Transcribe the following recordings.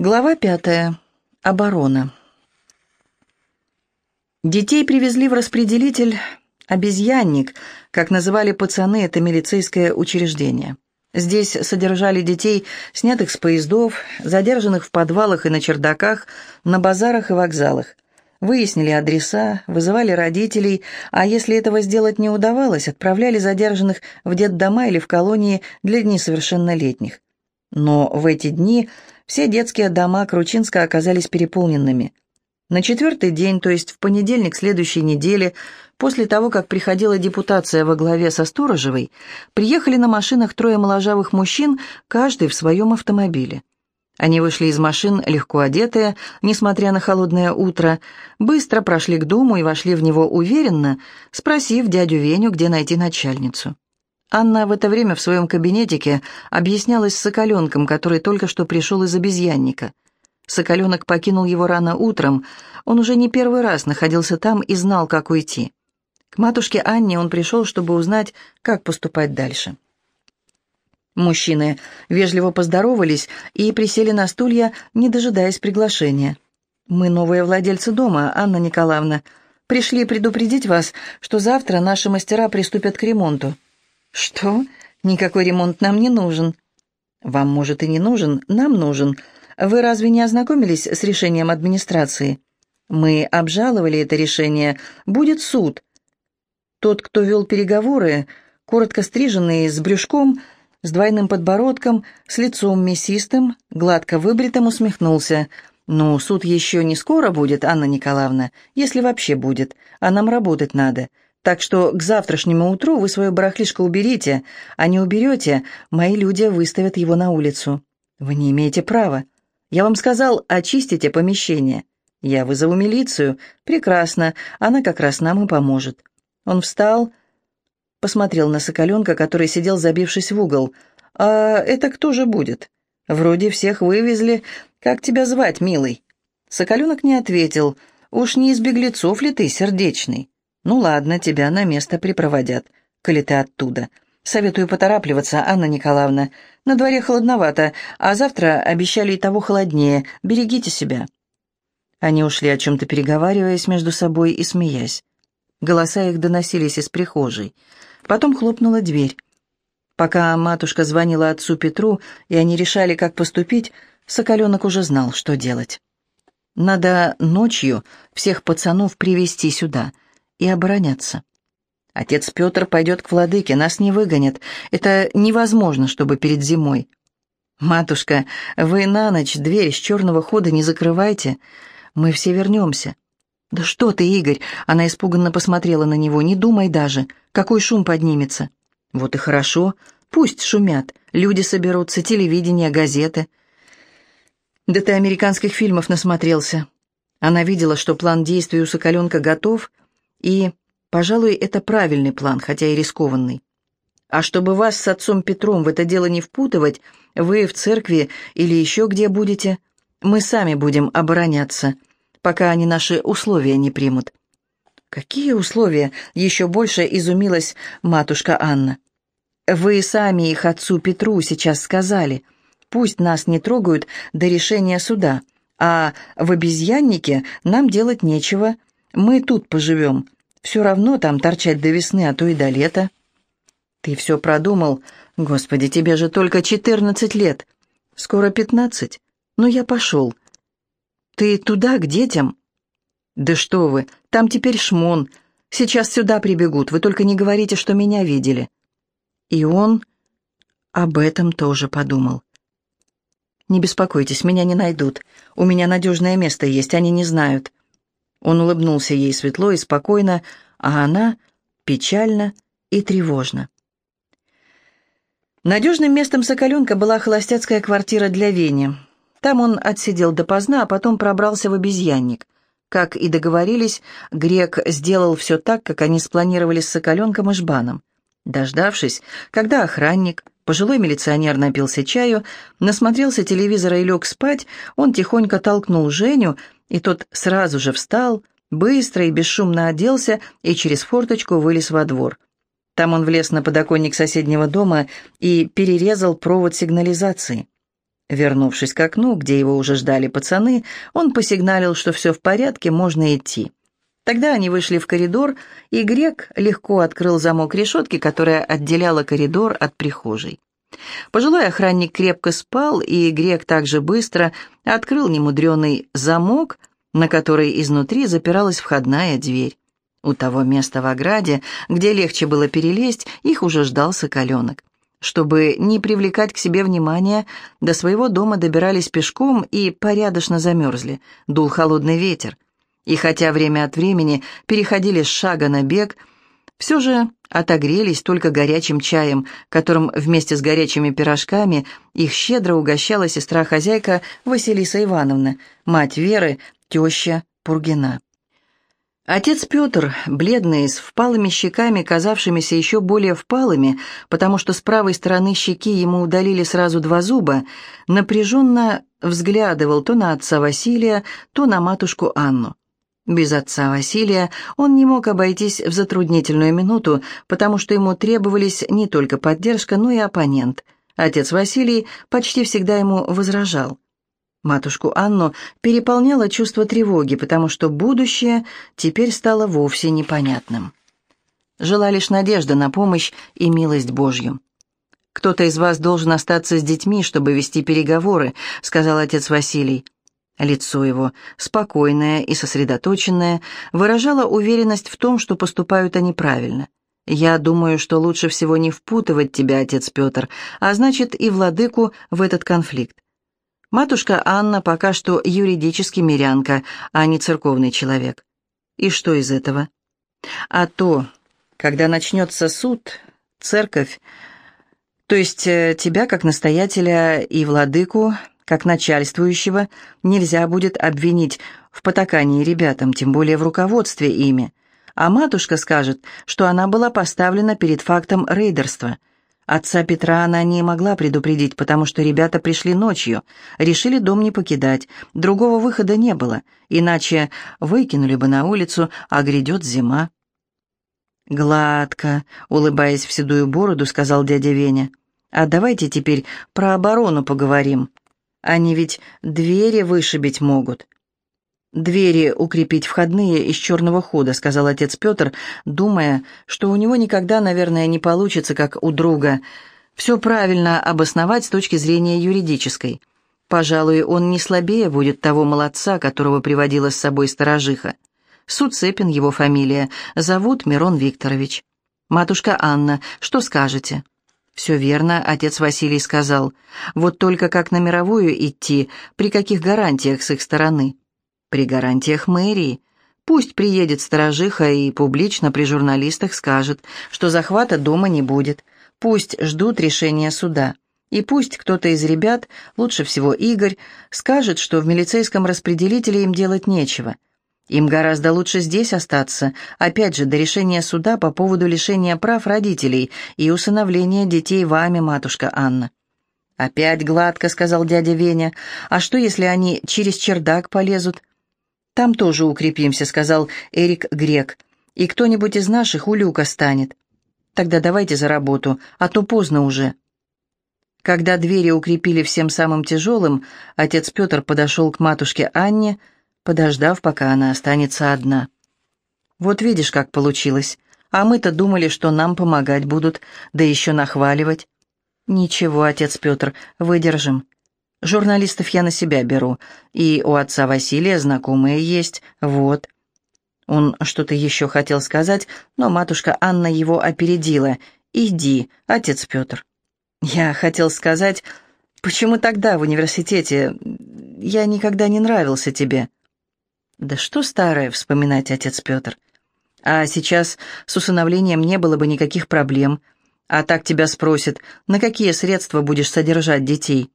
Глава пятая. Оборона. Детей привезли в распределитель «обезьянник», как называли пацаны это милицейское учреждение. Здесь содержали детей, снятых с поездов, задержанных в подвалах и на чердаках, на базарах и вокзалах. Выяснили адреса, вызывали родителей, а если этого сделать не удавалось, отправляли задержанных в детдома или в колонии для несовершеннолетних. Но в эти дни все детские дома Кручинска оказались переполненными. На четвертый день, то есть в понедельник следующей недели, после того, как приходила депутация во главе со Сторожевой, приехали на машинах трое моложавых мужчин, каждый в своем автомобиле. Они вышли из машин, легко одетые, несмотря на холодное утро, быстро прошли к дому и вошли в него уверенно, спросив дядю Веню, где найти начальницу. Анна в это время в своем кабинетике объяснялась с Соколенком, который только что пришел из обезьянника. Соколенок покинул его рано утром, он уже не первый раз находился там и знал, как уйти. К матушке Анне он пришел, чтобы узнать, как поступать дальше. Мужчины вежливо поздоровались и присели на стулья, не дожидаясь приглашения. «Мы новые владельцы дома, Анна Николаевна. Пришли предупредить вас, что завтра наши мастера приступят к ремонту». «Что? Никакой ремонт нам не нужен». «Вам, может, и не нужен, нам нужен. Вы разве не ознакомились с решением администрации?» «Мы обжаловали это решение. Будет суд». Тот, кто вел переговоры, коротко стриженный, с брюшком, с двойным подбородком, с лицом мясистым, гладко выбритым, усмехнулся. «Ну, суд еще не скоро будет, Анна Николаевна, если вообще будет, а нам работать надо. Так что к завтрашнему утру вы свое барахлишко уберите, а не уберете, мои люди выставят его на улицу. Вы не имеете права. Я вам сказал, очистите помещение. Я вызову милицию. Прекрасно, она как раз нам и поможет». Он встал, посмотрел на Соколенка, который сидел, забившись в угол. «А это кто же будет? Вроде всех вывезли. Как тебя звать, милый?» Соколенок не ответил. «Уж не из беглецов ли ты, сердечный?» «Ну ладно, тебя на место припроводят, коли ты оттуда. Советую поторапливаться, Анна Николаевна. На дворе холодновато, а завтра обещали и того холоднее. Берегите себя». Они ушли о чем-то переговариваясь между собой и смеясь. Голоса их доносились из прихожей. Потом хлопнула дверь. Пока матушка звонила отцу Петру, и они решали, как поступить, Соколенок уже знал, что делать. Надо ночью всех пацанов привести сюда и обороняться. Отец Петр пойдет к владыке, нас не выгонят. Это невозможно, чтобы перед зимой. «Матушка, вы на ночь дверь с черного хода не закрывайте. Мы все вернемся. «Да что ты, Игорь!» Она испуганно посмотрела на него. «Не думай даже. Какой шум поднимется?» «Вот и хорошо. Пусть шумят. Люди соберутся, телевидение, газеты». «Да ты американских фильмов насмотрелся». Она видела, что план действий у Соколенка готов, и, пожалуй, это правильный план, хотя и рискованный. А чтобы вас с отцом Петром в это дело не впутывать, вы в церкви или еще где будете, мы сами будем обороняться пока они наши условия не примут». «Какие условия?» — еще больше изумилась матушка Анна. «Вы сами их отцу Петру сейчас сказали. Пусть нас не трогают до решения суда, а в обезьяннике нам делать нечего. Мы тут поживем. Все равно там торчать до весны, а то и до лета». «Ты все продумал? Господи, тебе же только четырнадцать лет. Скоро пятнадцать. Но я пошел. «Ты туда, к детям?» «Да что вы, там теперь шмон. Сейчас сюда прибегут, вы только не говорите, что меня видели». И он об этом тоже подумал. «Не беспокойтесь, меня не найдут. У меня надежное место есть, они не знают». Он улыбнулся ей светло и спокойно, а она печально и тревожно. Надежным местом Соколенка была холостяцкая квартира для Вени. Там он отсидел допоздна, а потом пробрался в обезьянник. Как и договорились, Грек сделал все так, как они спланировали с Соколенком и Жбаном. Дождавшись, когда охранник, пожилой милиционер напился чаю, насмотрелся телевизора и лег спать, он тихонько толкнул Женю, и тот сразу же встал, быстро и бесшумно оделся и через форточку вылез во двор. Там он влез на подоконник соседнего дома и перерезал провод сигнализации. Вернувшись к окну, где его уже ждали пацаны, он посигналил, что все в порядке, можно идти. Тогда они вышли в коридор, и Грек легко открыл замок решетки, которая отделяла коридор от прихожей. Пожилой охранник крепко спал, и Грек также быстро открыл немудренный замок, на который изнутри запиралась входная дверь. У того места в ограде, где легче было перелезть, их уже ждал соколенок. Чтобы не привлекать к себе внимания, до своего дома добирались пешком и порядочно замерзли, дул холодный ветер. И хотя время от времени переходили с шага на бег, все же отогрелись только горячим чаем, которым вместе с горячими пирожками их щедро угощала сестра-хозяйка Василиса Ивановна, мать Веры, теща Пургина. Отец Петр, бледный, с впалыми щеками, казавшимися еще более впалыми, потому что с правой стороны щеки ему удалили сразу два зуба, напряженно взглядывал то на отца Василия, то на матушку Анну. Без отца Василия он не мог обойтись в затруднительную минуту, потому что ему требовались не только поддержка, но и оппонент. Отец Василий почти всегда ему возражал. Матушку Анну переполняло чувство тревоги, потому что будущее теперь стало вовсе непонятным. Жила лишь надежда на помощь и милость Божью. «Кто-то из вас должен остаться с детьми, чтобы вести переговоры», — сказал отец Василий. Лицо его, спокойное и сосредоточенное, выражало уверенность в том, что поступают они правильно. «Я думаю, что лучше всего не впутывать тебя, отец Петр, а значит и владыку в этот конфликт. Матушка Анна пока что юридически мирянка, а не церковный человек. И что из этого? А то, когда начнется суд, церковь, то есть э, тебя как настоятеля и владыку, как начальствующего, нельзя будет обвинить в потакании ребятам, тем более в руководстве ими. А матушка скажет, что она была поставлена перед фактом рейдерства – Отца Петра она не могла предупредить, потому что ребята пришли ночью, решили дом не покидать, другого выхода не было, иначе выкинули бы на улицу, а грядет зима. «Гладко», — улыбаясь в седую бороду, сказал дядя Веня. «А давайте теперь про оборону поговорим. Они ведь двери вышибить могут». «Двери укрепить входные из черного хода», — сказал отец Петр, думая, что у него никогда, наверное, не получится, как у друга, все правильно обосновать с точки зрения юридической. Пожалуй, он не слабее будет того молодца, которого приводила с собой сторожиха. Суцепин его фамилия, зовут Мирон Викторович. «Матушка Анна, что скажете?» «Все верно», — отец Василий сказал. «Вот только как на мировую идти, при каких гарантиях с их стороны?» При гарантиях мэрии. Пусть приедет сторожиха и публично при журналистах скажет, что захвата дома не будет. Пусть ждут решения суда. И пусть кто-то из ребят, лучше всего Игорь, скажет, что в милицейском распределителе им делать нечего. Им гораздо лучше здесь остаться, опять же, до решения суда по поводу лишения прав родителей и усыновления детей вами, матушка Анна. «Опять гладко», — сказал дядя Веня. «А что, если они через чердак полезут? «Там тоже укрепимся», — сказал Эрик Грек. «И кто-нибудь из наших у люка станет. Тогда давайте за работу, а то поздно уже». Когда двери укрепили всем самым тяжелым, отец Петр подошел к матушке Анне, подождав, пока она останется одна. «Вот видишь, как получилось. А мы-то думали, что нам помогать будут, да еще нахваливать». «Ничего, отец Петр, выдержим. Журналистов я на себя беру, и у отца Василия знакомые есть, вот». Он что-то еще хотел сказать, но матушка Анна его опередила. «Иди, отец Петр». Я хотел сказать, почему тогда в университете я никогда не нравился тебе? Да что старое вспоминать, отец Петр. А сейчас с усыновлением не было бы никаких проблем. А так тебя спросят, на какие средства будешь содержать детей?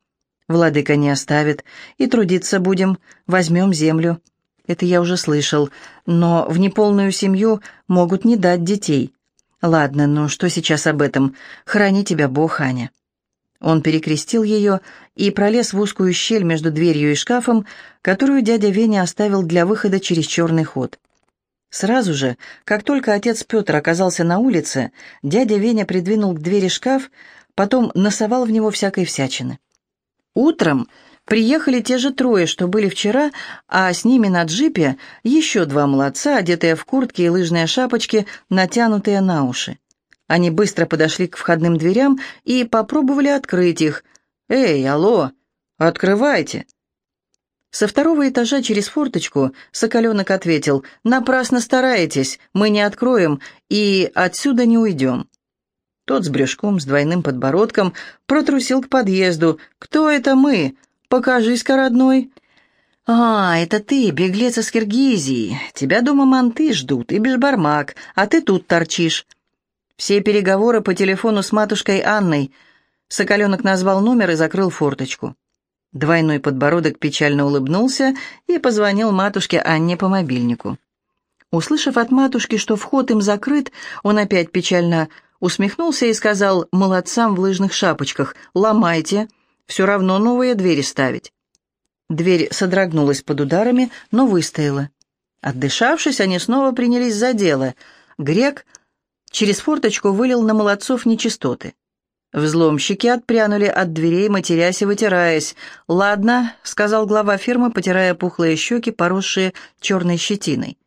Владыка не оставит, и трудиться будем, возьмем землю. Это я уже слышал, но в неполную семью могут не дать детей. Ладно, ну что сейчас об этом? Храни тебя Бог, Аня. Он перекрестил ее и пролез в узкую щель между дверью и шкафом, которую дядя Веня оставил для выхода через черный ход. Сразу же, как только отец Петр оказался на улице, дядя Веня придвинул к двери шкаф, потом носовал в него всякой всячины. Утром приехали те же трое, что были вчера, а с ними на джипе еще два молодца, одетые в куртки и лыжные шапочки, натянутые на уши. Они быстро подошли к входным дверям и попробовали открыть их. «Эй, алло, открывайте!» Со второго этажа через форточку Соколенок ответил, «Напрасно стараетесь, мы не откроем и отсюда не уйдем». Тот с брюшком, с двойным подбородком, протрусил к подъезду. «Кто это мы? Покажись-ка, родной!» «А, это ты, беглец из Киргизии. Тебя дома манты ждут и бешбармак, а ты тут торчишь». Все переговоры по телефону с матушкой Анной. Соколенок назвал номер и закрыл форточку. Двойной подбородок печально улыбнулся и позвонил матушке Анне по мобильнику. Услышав от матушки, что вход им закрыт, он опять печально усмехнулся и сказал молодцам в лыжных шапочках «Ломайте, все равно новые двери ставить». Дверь содрогнулась под ударами, но выстояла. Отдышавшись, они снова принялись за дело. Грек через форточку вылил на молодцов нечистоты. Взломщики отпрянули от дверей, матерясь и вытираясь. «Ладно», — сказал глава фирмы, потирая пухлые щеки, поросшие черной щетиной.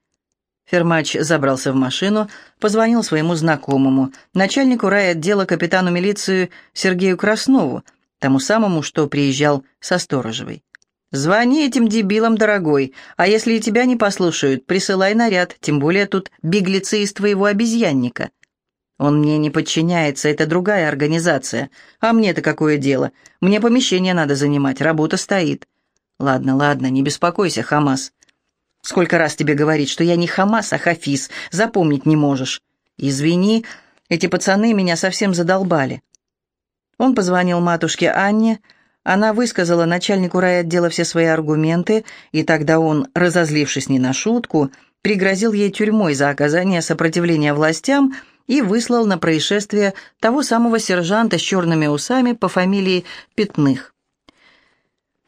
Фермач забрался в машину, позвонил своему знакомому, начальнику райотдела капитану милиции Сергею Краснову, тому самому, что приезжал со Сторожевой. «Звони этим дебилам, дорогой, а если и тебя не послушают, присылай наряд, тем более тут беглецы из твоего обезьянника». Он мне не подчиняется, это другая организация. А мне-то какое дело? Мне помещение надо занимать, работа стоит. Ладно, ладно, не беспокойся, Хамас. Сколько раз тебе говорить, что я не Хамас, а Хафиз, запомнить не можешь. Извини, эти пацаны меня совсем задолбали. Он позвонил матушке Анне, она высказала начальнику райотдела все свои аргументы, и тогда он, разозлившись не на шутку, пригрозил ей тюрьмой за оказание сопротивления властям, и выслал на происшествие того самого сержанта с черными усами по фамилии Пятных.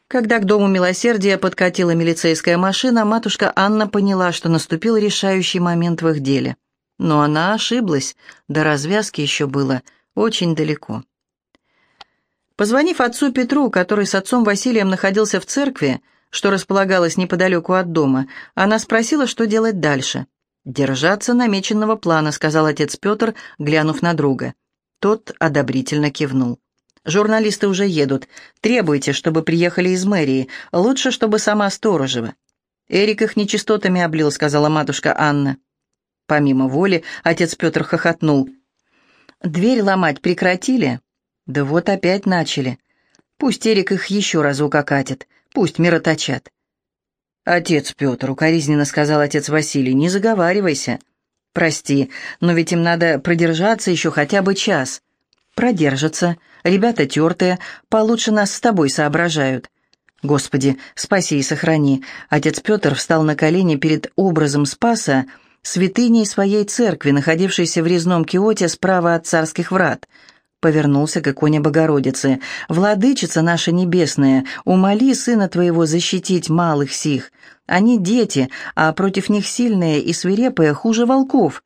Когда к дому милосердия подкатила милицейская машина, матушка Анна поняла, что наступил решающий момент в их деле. Но она ошиблась, до развязки еще было очень далеко. Позвонив отцу Петру, который с отцом Василием находился в церкви, что располагалось неподалеку от дома, она спросила, что делать дальше – «Держаться намеченного плана», — сказал отец Петр, глянув на друга. Тот одобрительно кивнул. «Журналисты уже едут. Требуйте, чтобы приехали из мэрии. Лучше, чтобы сама Сторожева». «Эрик их нечистотами облил», — сказала матушка Анна. Помимо воли, отец Петр хохотнул. «Дверь ломать прекратили?» «Да вот опять начали. Пусть Эрик их еще разок окатит, пусть мироточат. «Отец Петр», — укоризненно сказал отец Василий, — «не заговаривайся». «Прости, но ведь им надо продержаться еще хотя бы час». «Продержатся. Ребята тертые, получше нас с тобой соображают». «Господи, спаси и сохрани». Отец Петр встал на колени перед образом Спаса, святыней своей церкви, находившейся в резном киоте справа от царских врат — повернулся к иконе Богородицы. «Владычица наша небесная, умоли сына твоего защитить малых сих. Они дети, а против них сильные и свирепые хуже волков».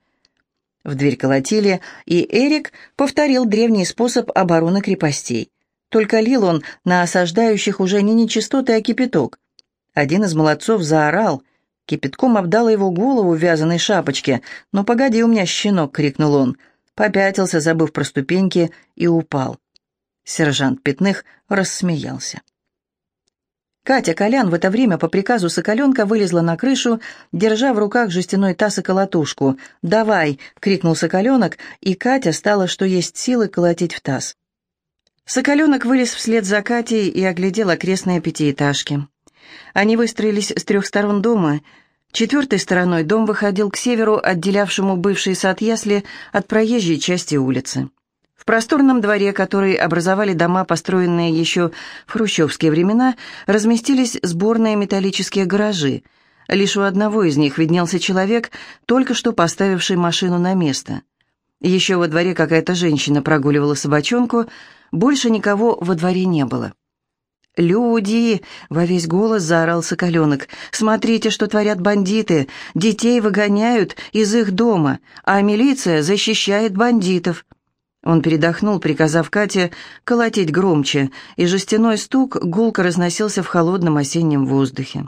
В дверь колотили, и Эрик повторил древний способ обороны крепостей. Только лил он на осаждающих уже не нечистоты, а кипяток. Один из молодцов заорал. Кипятком обдал его голову в вязаной шапочке. «Ну, погоди у меня, щенок!» — крикнул он — попятился, забыв про ступеньки, и упал. Сержант Пятных рассмеялся. Катя Колян в это время по приказу Соколенка вылезла на крышу, держа в руках жестяной таз и колотушку. «Давай!» — крикнул Соколенок, и Катя стала, что есть силы, колотить в таз. Соколенок вылез вслед за Катей и оглядел окрестные пятиэтажки. Они выстроились с трех сторон дома — Четвертой стороной дом выходил к северу, отделявшему бывший сад ясли от проезжей части улицы. В просторном дворе, который образовали дома, построенные еще в хрущевские времена, разместились сборные металлические гаражи. Лишь у одного из них виднелся человек, только что поставивший машину на место. Еще во дворе какая-то женщина прогуливала собачонку, больше никого во дворе не было. «Люди!» — во весь голос заорал Соколенок. «Смотрите, что творят бандиты! Детей выгоняют из их дома, а милиция защищает бандитов!» Он передохнул, приказав Кате колотить громче, и жестяной стук гулко разносился в холодном осеннем воздухе.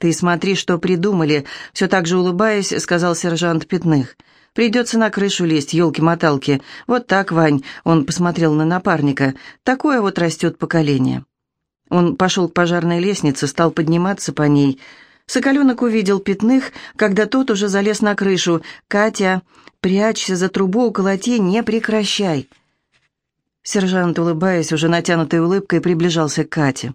«Ты смотри, что придумали», — все так же улыбаясь, сказал сержант Пятных. «Придется на крышу лезть, елки-моталки. Вот так, Вань», — он посмотрел на напарника, — «такое вот растет поколение». Он пошел к пожарной лестнице, стал подниматься по ней. Соколенок увидел Пятных, когда тот уже залез на крышу. «Катя, прячься за трубу, колоти, не прекращай!» Сержант, улыбаясь, уже натянутой улыбкой, приближался к Кате.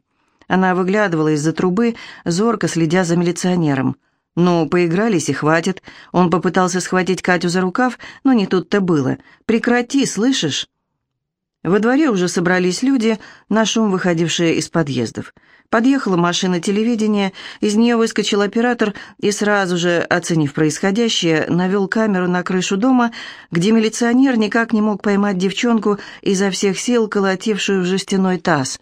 Она выглядывала из-за трубы, зорко следя за милиционером. «Ну, поигрались и хватит». Он попытался схватить Катю за рукав, но не тут-то было. «Прекрати, слышишь?» Во дворе уже собрались люди, на шум выходившие из подъездов. Подъехала машина телевидения, из нее выскочил оператор и сразу же, оценив происходящее, навел камеру на крышу дома, где милиционер никак не мог поймать девчонку изо всех сил, колотившую в жестяной таз.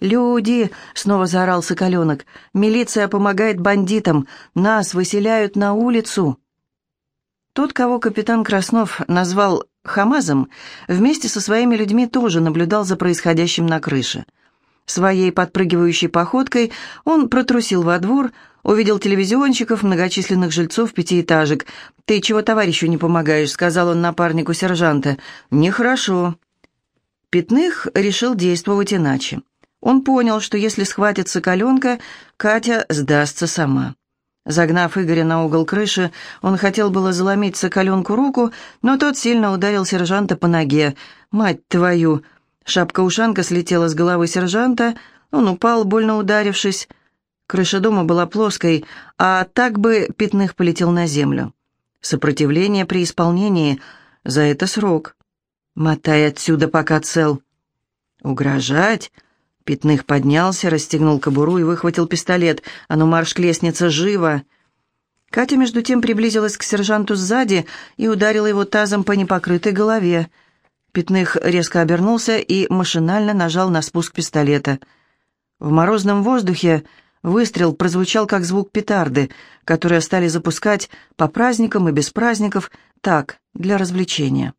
«Люди!» — снова заорал Соколенок. «Милиция помогает бандитам! Нас выселяют на улицу!» Тот, кого капитан Краснов назвал Хамазом, вместе со своими людьми тоже наблюдал за происходящим на крыше. Своей подпрыгивающей походкой он протрусил во двор, увидел телевизионщиков, многочисленных жильцов пятиэтажек. «Ты чего товарищу не помогаешь?» — сказал он напарнику сержанта. «Нехорошо». Пятных решил действовать иначе. Он понял, что если схватит Соколенка, Катя сдастся сама. Загнав Игоря на угол крыши, он хотел было заломить Соколенку руку, но тот сильно ударил сержанта по ноге. «Мать твою!» Шапка-ушанка слетела с головы сержанта, он упал, больно ударившись. Крыша дома была плоской, а так бы пятных полетел на землю. Сопротивление при исполнении — за это срок. «Мотай отсюда, пока цел». «Угрожать?» Пятных поднялся, расстегнул кобуру и выхватил пистолет. «А ну, марш к лестнице, живо!» Катя, между тем, приблизилась к сержанту сзади и ударила его тазом по непокрытой голове. Пятных резко обернулся и машинально нажал на спуск пистолета. В морозном воздухе выстрел прозвучал как звук петарды, которые стали запускать по праздникам и без праздников, так, для развлечения.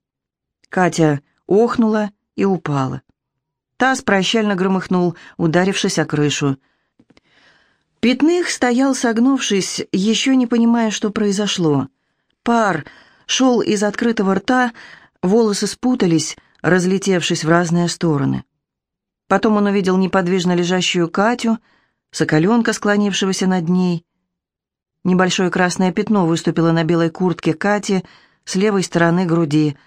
Катя охнула и упала. Таз прощально громыхнул, ударившись о крышу. Пятных стоял, согнувшись, еще не понимая, что произошло. Пар шел из открытого рта, волосы спутались, разлетевшись в разные стороны. Потом он увидел неподвижно лежащую Катю, соколенка, склонившегося над ней. Небольшое красное пятно выступило на белой куртке Кати с левой стороны груди,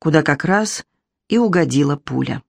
куда как раз и угодила пуля.